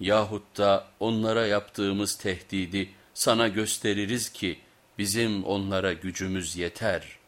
yahut da onlara yaptığımız tehdidi sana gösteririz ki bizim onlara gücümüz yeter.''